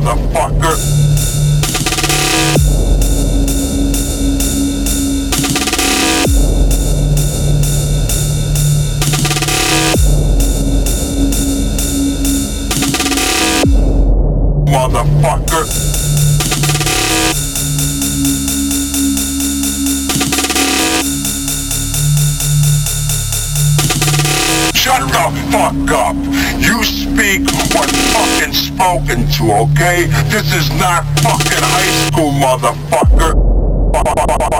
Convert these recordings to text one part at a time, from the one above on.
motherfucker. Motherfucker. Fuck up. You speak when fucking spoken to, okay? This is not fucking high school. Motherfucker.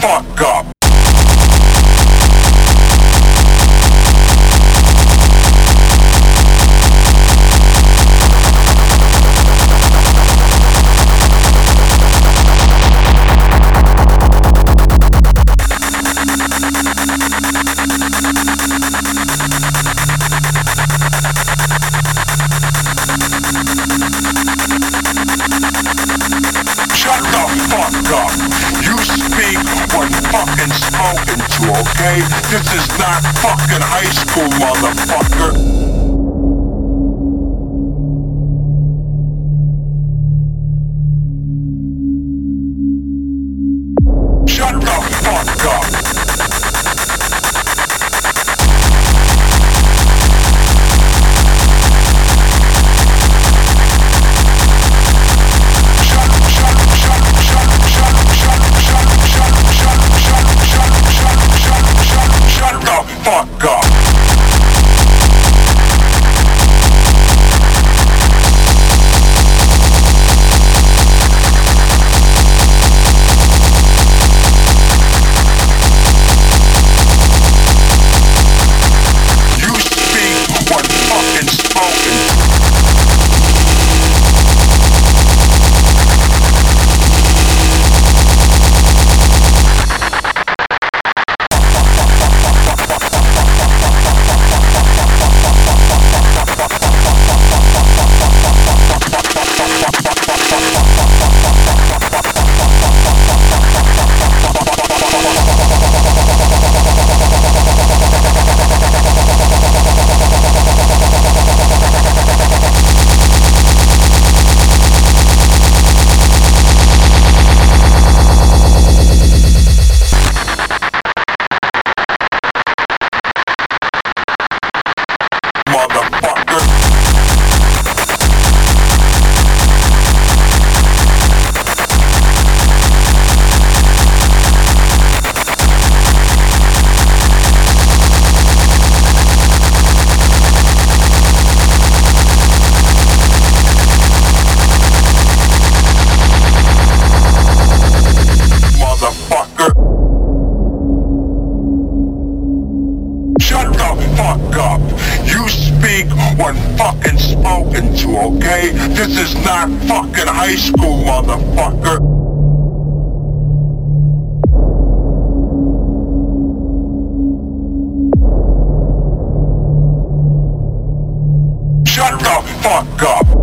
Fuck up. Fucking spoken to, okay? This is not fucking high school, motherfucker. Fuck up. Fuck up. You speak when fucking spoken to, okay? This is not fucking high school, motherfucker. Shut the fuck up.